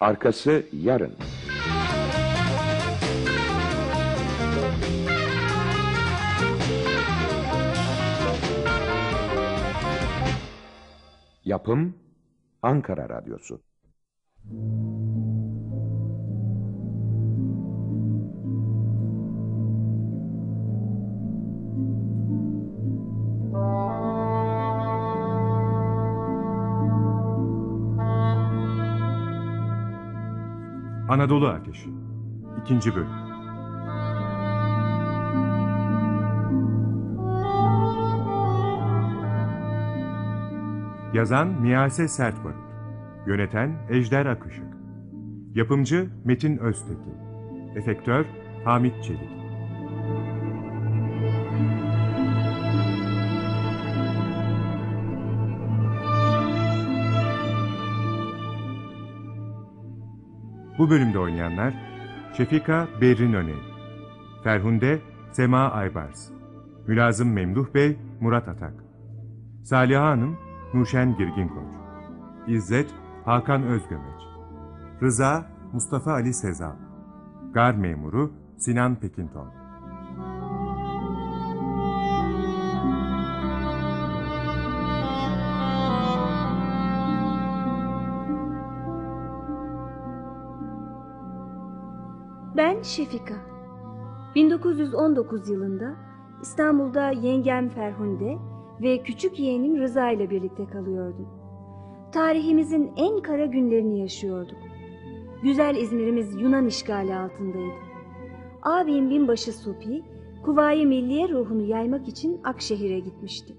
Arkası yarın. Yapım Ankara Radyosu. Anadolu Ateşi 2. Bölüm. Yazan Miyase Sertbarut Yöneten Ejder Akışık. Yapımcı Metin Öztekin. Efektör Hamit Çelik Bu bölümde oynayanlar Şefika Berrin Öney, Ferhunde Sema Aybars, Mülazım Memduh Bey Murat Atak, Saliha Hanım Nurşen Girgin Koç, İzzet Hakan Özgömeç, Rıza Mustafa Ali Sezal, Gar Memuru Sinan Pekinton. Şefika. 1919 yılında İstanbul'da yengem Ferhunde ve küçük yeğenim Rıza ile birlikte kalıyordum. Tarihimizin en kara günlerini yaşıyorduk. Güzel İzmir'imiz Yunan işgali altındaydı. Abim binbaşı Supi, Kuvayi Milliye ruhunu yaymak için Akşehir'e gitmişti.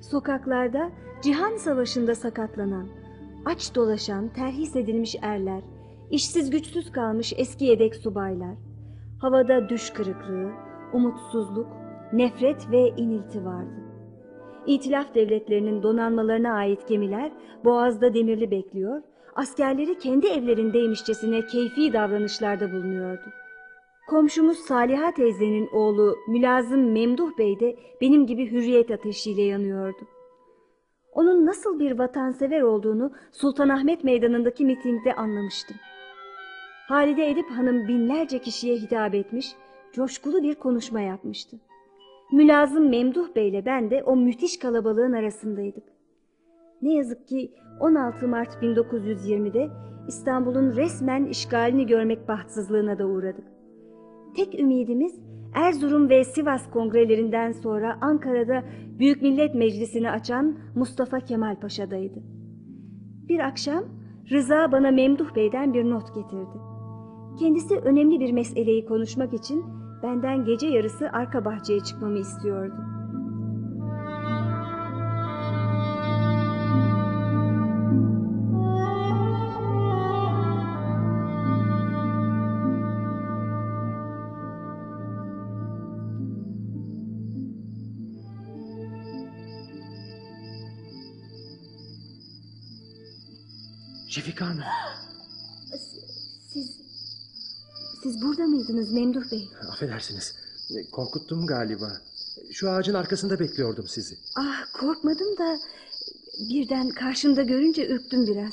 Sokaklarda Cihan Savaşı'nda sakatlanan, aç dolaşan, terhis edilmiş erler, işsiz güçsüz kalmış eski yedek subaylar, havada düş kırıklığı, umutsuzluk, nefret ve inilti vardı. İtilaf devletlerinin donanmalarına ait gemiler Boğaz'da demirli bekliyor, askerleri kendi evlerindeymişçesine keyfi davranışlarda bulunuyordu. Komşumuz Saliha teyzenin oğlu Mülazım Memduh Bey de benim gibi hürriyet ateşiyle yanıyordu. Onun nasıl bir vatansever olduğunu Sultanahmet Meydanı'ndaki mitingde anlamıştım. Halide Edip Hanım binlerce kişiye hitap etmiş, coşkulu bir konuşma yapmıştı. Mülazım Memduh Bey ile ben de o müthiş kalabalığın arasındaydık. Ne yazık ki 16 Mart 1920'de İstanbul'un resmen işgalini görmek bahtsızlığına da uğradık. Tek ümidimiz Erzurum ve Sivas kongrelerinden sonra Ankara'da Büyük Millet Meclisi'ni açan Mustafa Kemal Paşa'daydı. Bir akşam Rıza bana Memduh Bey'den bir not getirdi. Kendisi önemli bir meseleyi konuşmak için benden gece yarısı arka bahçeye çıkmamı istiyordu. Şefika Hanım. Siz burada mıydınız Memduh Bey? Affedersiniz. Korkuttum galiba. Şu ağacın arkasında bekliyordum sizi. Ah korkmadım da birden karşımda görünce ürktüm biraz.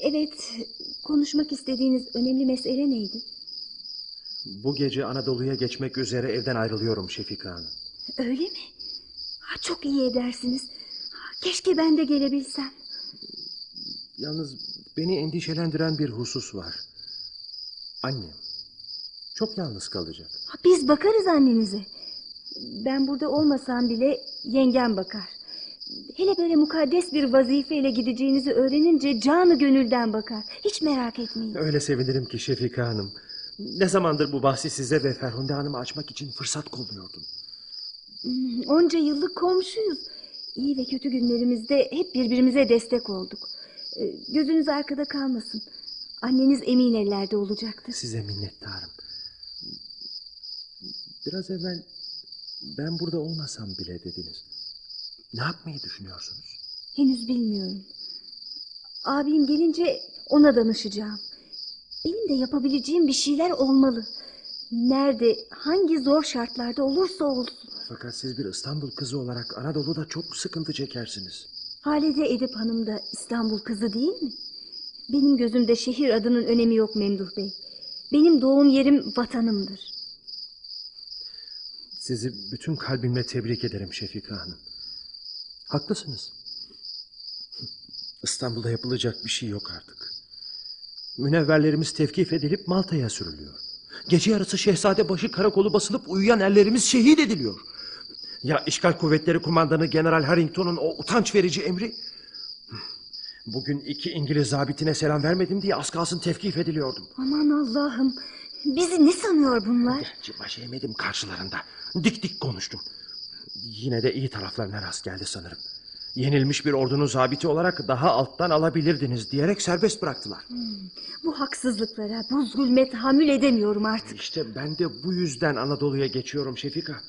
Evet, konuşmak istediğiniz önemli mesele neydi? Bu gece Anadolu'ya geçmek üzere evden ayrılıyorum Şefika Hanım. Öyle mi? Ha, çok iyi edersiniz. Keşke ben de gelebilsem. Yalnız beni endişelendiren bir husus var. Annem. Çok yalnız kalacak. Biz bakarız annenize. Ben burada olmasam bile yengem bakar. Hele böyle mukaddes bir vazifeyle gideceğinizi öğrenince canı gönülden bakar. Hiç merak etmeyin. Öyle sevinirim ki Şefika Hanım. Ne zamandır bu bahsi size ve Ferhunde Hanım'a açmak için fırsat kolluyordum. Hmm, Onca yıllık komşuyuz. İyi ve kötü günlerimizde hep birbirimize destek olduk. Ee, Gözünüz arkada kalmasın. Anneniz emin ellerde olacaktır. Size minnettarım. Biraz evvel ben burada olmasam bile dediniz. Ne yapmayı düşünüyorsunuz? Henüz bilmiyorum. Abim gelince ona danışacağım. Benim de yapabileceğim bir şeyler olmalı. Nerede, hangi zor şartlarda olursa olsun. Fakat siz bir İstanbul kızı olarak Anadolu'da çok sıkıntı çekersiniz. Halide Edip Hanım da İstanbul kızı değil mi? Benim gözümde şehir adının önemi yok Memduh Bey. Benim doğum yerim vatanımdır. Sizi bütün kalbimle tebrik ederim Şefika Hanım. Haklısınız. İstanbul'da yapılacak bir şey yok artık. Münevverlerimiz tevkif edilip Malta'ya sürülüyor. Gece yarısı Şehzadebaşı karakolu basılıp uyuyan erlerimiz şehit ediliyor. Ya işgal kuvvetleri kumandanı General Harrington'un o utanç verici emri? Bugün iki İngiliz zabitine selam vermedim diye az kalsın tevkif ediliyordum. Aman Allah'ım. Bizi ne sanıyor bunlar? Gerçi baş eğmedim karşılarında. Dik dik konuştum. Yine de iyi taraflarına rast geldi sanırım. Yenilmiş bir ordunun zabiti olarak daha alttan alabilirdiniz diyerek serbest bıraktılar. Bu haksızlıklara, bu zulme tahammül edemiyorum artık. İşte ben de bu yüzden Anadolu'ya geçiyorum Şefika.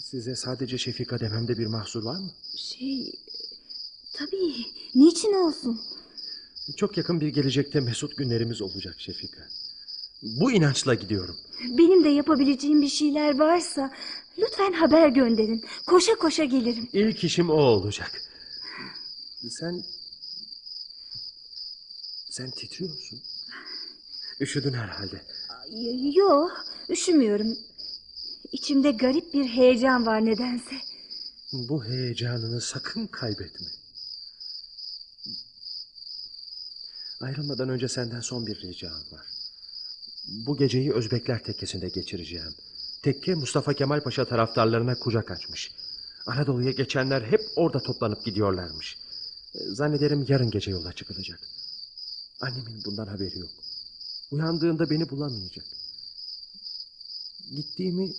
Size sadece Şefika dememde bir mahsur var mı? Şey... Tabii. Niçin olsun? Çok yakın bir gelecekte mesut günlerimiz olacak Şefika. Bu inançla gidiyorum. Benim de yapabileceğim bir şeyler varsa... Lütfen haber gönderin. Koşa koşa gelirim. İlk işim o olacak. Sen... Sen titriyorsun. Üşüdün herhalde. Y- Yo, üşümüyorum. İçimde garip bir heyecan var nedense. Bu heyecanını sakın kaybetme. Ayrılmadan önce senden son bir ricam var. Bu geceyi Özbekler tekkesinde geçireceğim. Tekke Mustafa Kemal Paşa taraftarlarına kucak açmış. Anadolu'ya geçenler hep orada toplanıp gidiyorlarmış. Zannederim yarın gece yola çıkılacak. Annemin bundan haberi yok. Uyandığında beni bulamayacak. Gittiğimi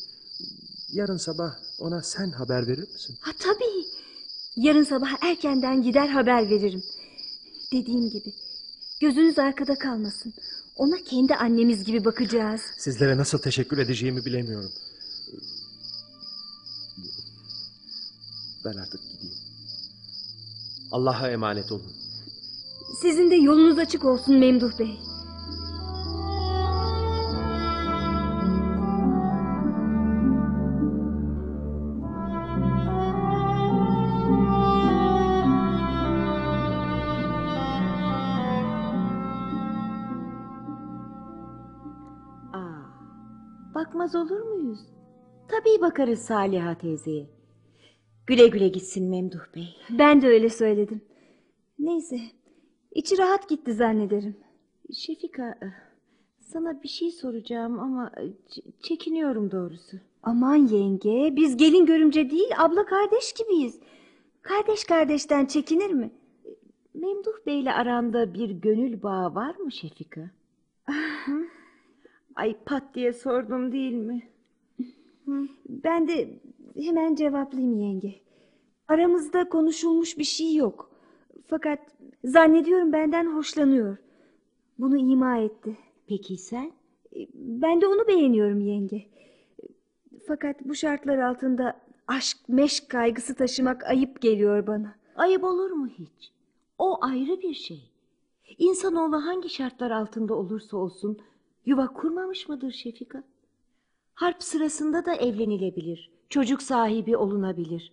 yarın sabah ona sen haber verir misin? Ha tabii. Yarın sabah erkenden gider haber veririm. Dediğim gibi. Gözünüz arkada kalmasın. Ona kendi annemiz gibi bakacağız. Sizlere nasıl teşekkür edeceğimi bilemiyorum. Ben artık gideyim. Allah'a emanet olun. Sizin de yolunuz açık olsun Memduh Bey. Bakmaz olur muyuz? Tabii bakarız Saliha teyzeye. Güle güle gitsin Memduh Bey. Ben de öyle söyledim. Neyse. içi rahat gitti zannederim. Şefika, sana bir şey soracağım ama çekiniyorum doğrusu. Aman yenge biz gelin görümce değil abla kardeş gibiyiz. Kardeş kardeşten çekinir mi? Memduh Bey'le aranda bir gönül bağı var mı Şefika? Hı? Ay pat diye sordum değil mi? Ben de hemen cevaplayayım yenge. Aramızda konuşulmuş bir şey yok. Fakat zannediyorum benden hoşlanıyor. Bunu ima etti. Peki sen? Ben de onu beğeniyorum yenge. Fakat bu şartlar altında aşk meşk kaygısı taşımak ayıp geliyor bana. Ayıp olur mu hiç? O ayrı bir şey. İnsanoğlu hangi şartlar altında olursa olsun yuva kurmamış mıdır Şefika? Harp sırasında da evlenilebilir. Çocuk sahibi olunabilir.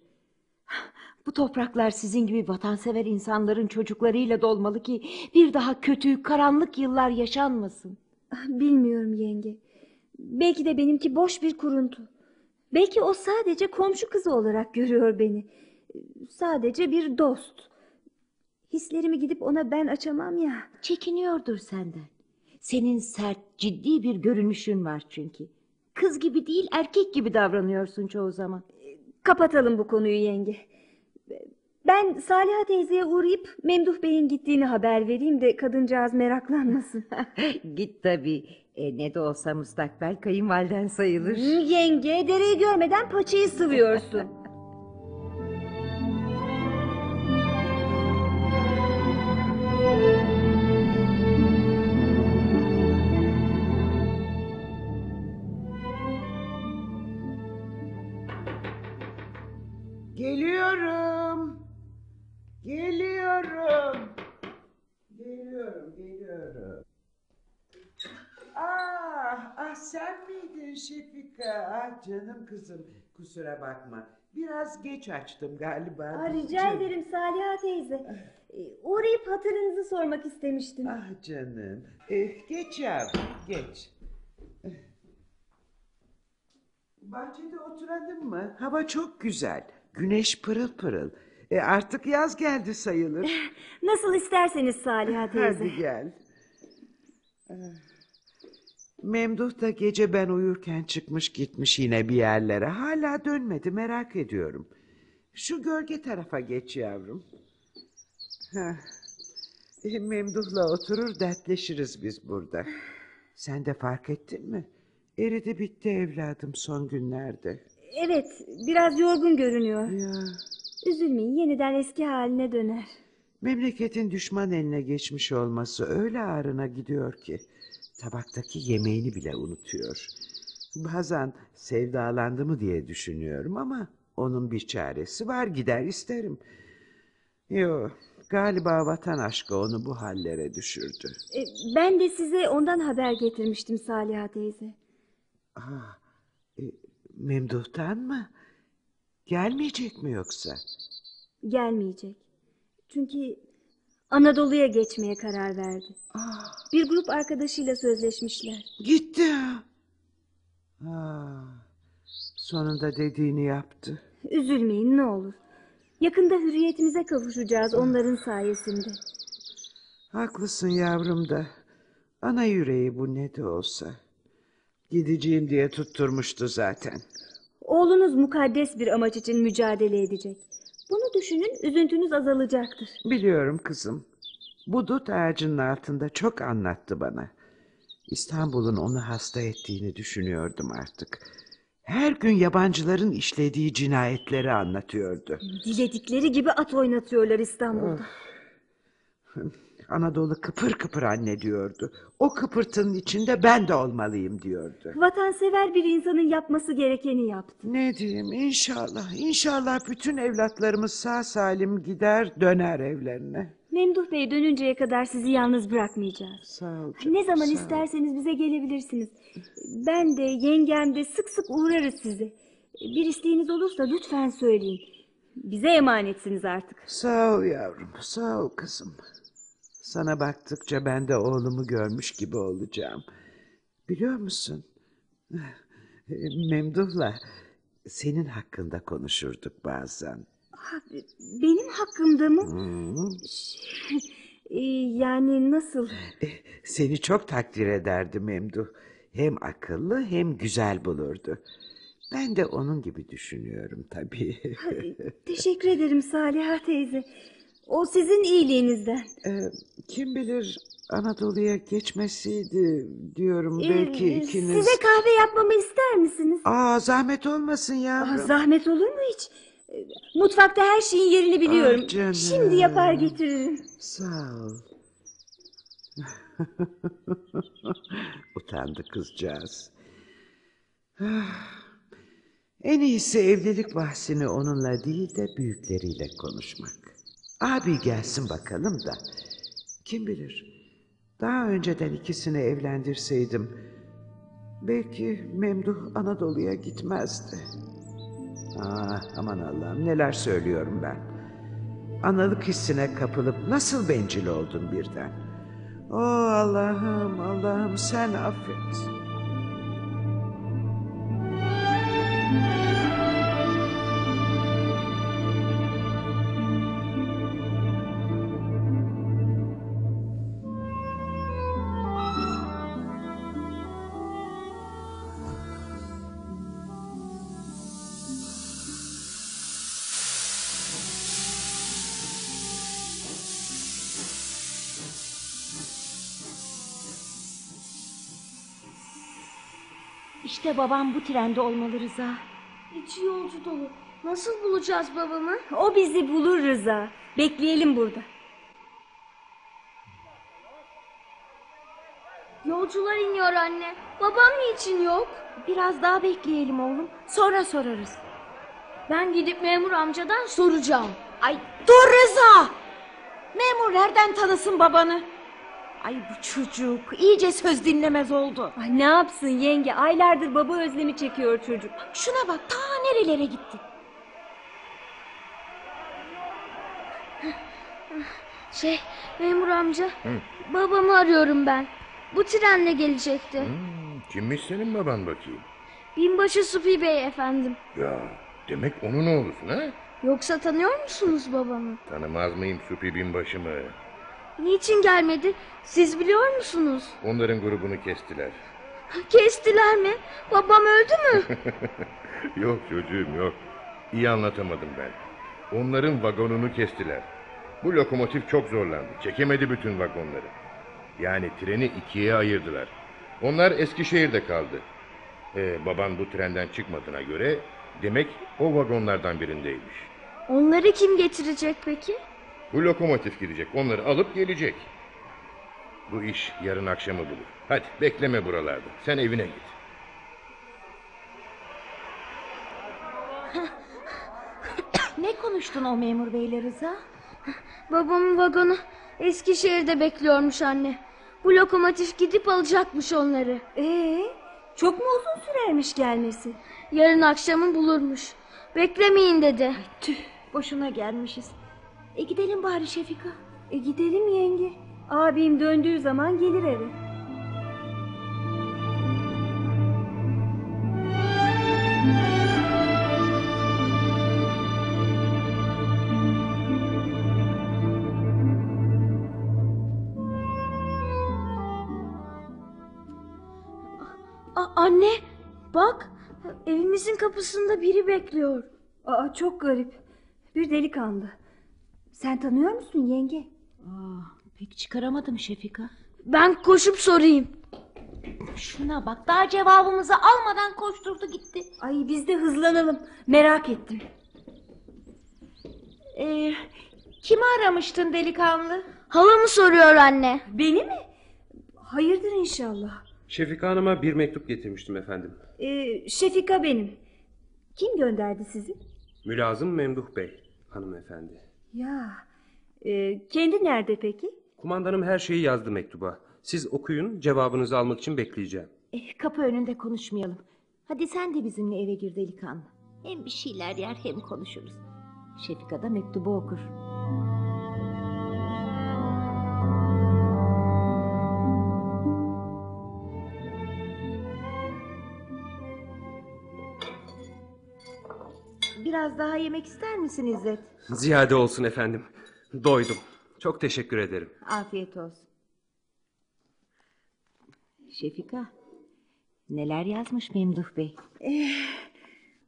Bu topraklar sizin gibi vatansever insanların çocuklarıyla dolmalı ki bir daha kötü, karanlık yıllar yaşanmasın. Ah, Bilmiyorum yenge. Belki de benimki boş bir kuruntu. Belki o sadece komşu kızı olarak görüyor beni. Sadece bir dost. Hislerimi gidip ona ben açamam ya. Çekiniyordur senden. Senin sert, ciddi bir görünüşün var çünkü. Kız gibi değil, erkek gibi davranıyorsun çoğu zaman. Kapatalım bu konuyu yenge. Ben Saliha teyzeye uğrayıp Memduh Bey'in gittiğini haber vereyim de kadıncağız meraklanmasın. Git tabii. E, ne de olsa müstakbel kayınvaliden sayılır. yenge dereyi görmeden paçayı sıvıyorsun. Ah canım kızım. Kusura bakma. Biraz geç açtım galiba. Aa, rica Canım. ederim Saliha teyze. Ee, Uğrayıp hatırınızı sormak istemiştim. Ah canım. Eh, geç yavrum geç. Bahçede oturalım mı? Hava çok güzel. Güneş pırıl pırıl. E artık yaz geldi sayılır. Nasıl isterseniz Saliha teyze. Hadi gel. Ah. Memduh da gece ben uyurken çıkmış gitmiş yine bir yerlere. Hala dönmedi merak ediyorum. Şu gölge tarafa geç yavrum. Heh. E, Memduh'la oturur dertleşiriz biz burada. Sen de fark ettin mi? Eridi bitti evladım son günlerde. Evet, biraz yorgun görünüyor. Ya Üzülmeyin, yeniden eski haline döner. memleketin düşman eline geçmiş olması öyle ağrına gidiyor ki tabaktaki yemeğini bile unutuyor. Bazen sevdalandı mı diye düşünüyorum ama onun bir çaresi var gider isterim. Yo galiba vatan aşkı onu bu hallere düşürdü. E, ben de size ondan haber getirmiştim Saliha teyze. Aa, e, Memduh'tan mı? Gelmeyecek mi yoksa? Gelmeyecek. Çünkü Anadolu'ya geçmeye karar verdi. Aa, Bir grup arkadaşıyla sözleşmişler. gitti ha. Aa, sonunda dediğini yaptı. Üzülmeyin ne olur. Yakında hürriyetimize kavuşacağız onların sayesinde. Haklısın yavrum da. Ana yüreği bu ne de olsa. Gideceğim diye tutturmuştu zaten. Oğlunuz mukaddes bir amaç için mücadele edecek. Bunu düşünün, üzüntünüz azalacaktır. Biliyorum kızım. Bu dut ağacının altında çok anlattı bana. İstanbul'un onu hasta ettiğini düşünüyordum artık. Her gün yabancıların işlediği cinayetleri anlatıyordu. Diledikleri gibi at oynatıyorlar İstanbul'da. Anadolu kıpır kıpır anne diyordu. O kıpırtının içinde ben de olmalıyım diyordu. Vatansever bir insanın yapması gerekeni yaptı. Ne diyeyim inşallah, inşallah bütün evlatlarımız sağ salim gider döner evlerine. Memduh Bey dönünceye kadar sizi yalnız bırakmayacağız. Sağ ol canım, Ne zaman sağ ol. isterseniz bize gelebilirsiniz. Ben de yengem de sık sık uğrarız size. Bir isteğiniz olursa lütfen söyleyin. Bize emanetsiniz artık. Sağ ol yavrum, sağ ol kızım. Sana baktıkça ben de oğlumu görmüş gibi olacağım. Biliyor musun? Memduh'la senin hakkında konuşurduk bazen. Benim hakkımda mı? Hı. Ee, yani nasıl? Seni çok takdir ederdi Memduh. Hem akıllı hem güzel bulurdu. Ben de onun gibi düşünüyorum tabii. Teşekkür ederim Saliha teyze. O sizin iyiliğinizden. Ee, kim bilir Anadolu'ya geçmesiydi diyorum Ee, belki ikiniz. Size kahve yapmamı ister misiniz? Aa zahmet olmasın Aa, yavrum. zahmet olur mu hiç? Ee, Mutfakta her şeyin yerini biliyorum. Ah canım. Şimdi yapar getiririm. Sağ ol. Utandı kızcağız. Ah, En iyisi evlilik bahsini onunla değil de büyükleriyle konuşmak. Abi gelsin bakalım da. Kim bilir. Daha önceden ikisini evlendirseydim belki Memduh Anadolu'ya gitmezdi. Ah, aman Allah'ım neler söylüyorum ben. Analık hissine kapılıp nasıl bencil oldun birden? Oh Allah'ım, Allah'ım sen affet. İşte babam bu trende olmalı Rıza. İçi yolcu dolu. Nasıl bulacağız babamı? O bizi bulur Rıza. Bekleyelim burada. Yolcular iniyor anne. Babam niçin yok? Biraz daha bekleyelim oğlum. Sonra sorarız. Ben gidip memur amcadan soracağım. Ay dur Rıza! Memur nereden tanısın babanı? Ay bu çocuk iyice söz dinlemez oldu. Ay ne yapsın yenge? Aylardır baba özlemi çekiyor çocuk. Şuna bak ta nerelere gitti. Şey memur amca babamı arıyorum ben. Bu trenle gelecekti. Kimmiş senin baban bakayım? Binbaşı Sufi Bey efendim. Ya demek onun oğlusun ha? Yoksa tanıyor musunuz babamı? Tanımaz mıyım Supi binbaşı mı? Niçin gelmedi? Siz biliyor musunuz? Onların grubunu kestiler. Kestiler mi? Babam öldü mü? yok çocuğum yok. İyi anlatamadım ben. Onların vagonunu kestiler. Bu lokomotif çok zorlandı. Çekemedi bütün vagonları. Yani treni ikiye ayırdılar. Onlar Eskişehir'de kaldı. Ee, baban bu trenden çıkmadığına göre demek o vagonlardan birindeymiş. Onları kim getirecek peki? Bu lokomotif gidecek. Onları alıp gelecek. Bu iş yarın akşamı bulur. Hadi bekleme buralarda. Sen evine git. Ne konuştun o memur beyle Rıza? Babamın vagonu Eskişehir'de bekliyormuş anne. Bu lokomotif gidip alacakmış onları. Ee, çok mu uzun sürermiş gelmesi? Yarın akşamı bulurmuş. Beklemeyin dedi. Tüh boşuna gelmişiz. E gidelim bari Şefika. E gidelim yenge. Abim döndüğü zaman gelir eve. A- anne bak evimizin kapısında biri bekliyor. Aa çok garip. Bir delikanlı. Sen tanıyor musun yenge? Aa, pek çıkaramadım Şefika. Ben koşup sorayım. Şuna bak daha cevabımızı almadan koşturdu gitti. Ay biz de hızlanalım. Merak ettim. Ee, kimi aramıştın delikanlı? Halamı soruyor anne. Beni mi? Hayırdır inşallah. Şefika Hanım'a bir mektup getirmiştim efendim. Ee, Şefika benim. Kim gönderdi sizi? Mülazım Memduh Bey hanımefendi. Ya, e, kendi nerede peki? Kumandanım her şeyi yazdı mektuba. Siz okuyun cevabınızı almak için bekleyeceğim. Eh, kapı önünde konuşmayalım. Hadi sen de bizimle eve gir delikanlı. Hem bir şeyler yer hem konuşuruz. Şefika da mektubu okur. Biraz daha yemek ister misin İzzet? Ziyade olsun efendim. Doydum. Çok teşekkür ederim. Afiyet olsun. Şefika, neler yazmış Memduh Bey?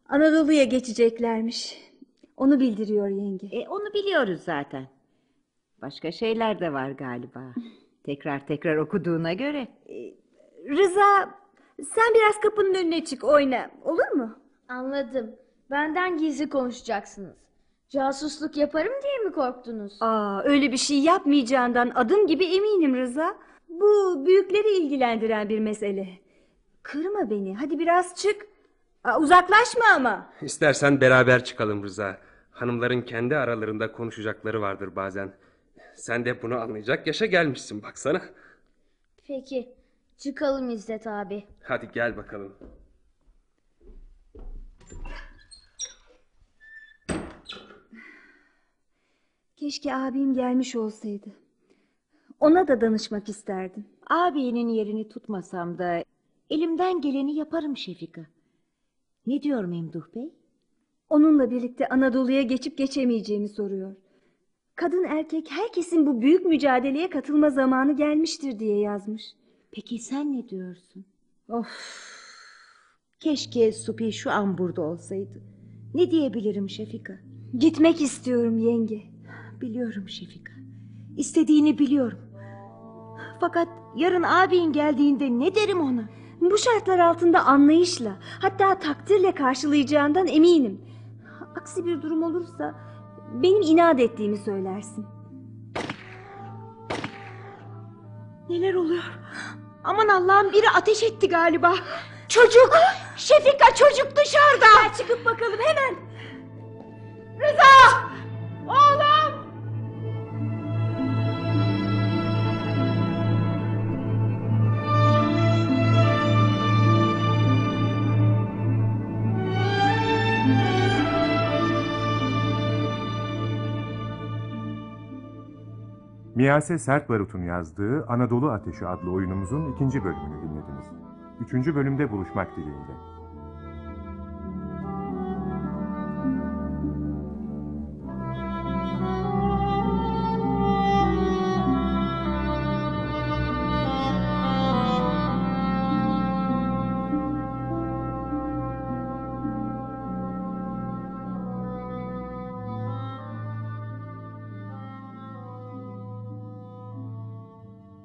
Anadolu'ya geçeceklermiş. Onu bildiriyor yenge. E, onu biliyoruz zaten. Başka şeyler de var galiba. Tekrar tekrar okuduğuna göre. Rıza, sen biraz kapının önüne çık oyna. Olur mu? Anladım. Benden gizli konuşacaksınız. Casusluk yaparım diye mi korktunuz? Aa, öyle bir şey yapmayacağından adım gibi eminim Rıza. Bu büyükleri ilgilendiren bir mesele. Kırma beni. Hadi biraz çık. Aa, uzaklaşma ama. İstersen beraber çıkalım Rıza. Hanımların kendi aralarında konuşacakları vardır bazen. Sen de bunu anlayacak yaşa gelmişsin baksana. Peki. Çıkalım İzzet abi. Hadi gel bakalım. Keşke abim gelmiş olsaydı. Ona da danışmak isterdim. Ağabeyinin yerini tutmasam da elimden geleni yaparım Şefika. Ne diyor Memduh Bey? Onunla birlikte Anadolu'ya geçip geçemeyeceğimi soruyor. Kadın erkek herkesin bu büyük mücadeleye katılma zamanı gelmiştir diye yazmış. Peki sen ne diyorsun? Of. Keşke Supi şu an burada olsaydı. Ne diyebilirim Şefika? Gitmek istiyorum yenge. Biliyorum Şefika. İstediğini biliyorum. Fakat yarın abin geldiğinde ne derim ona? Bu şartlar altında anlayışla hatta takdirle karşılayacağından eminim. Aksi bir durum olursa benim inat ettiğimi söylersin. Neler oluyor? Aman Allah'ım biri ateş etti galiba. Çocuk! Şefika çocuk dışarıda! Çıkıp bakalım hemen. Rıza! Oğlum! Miyase Sert Barut'un yazdığı Anadolu Ateşi adlı oyunumuzun ikinci bölümünü dinlediniz. Üçüncü bölümde buluşmak dileğiyle.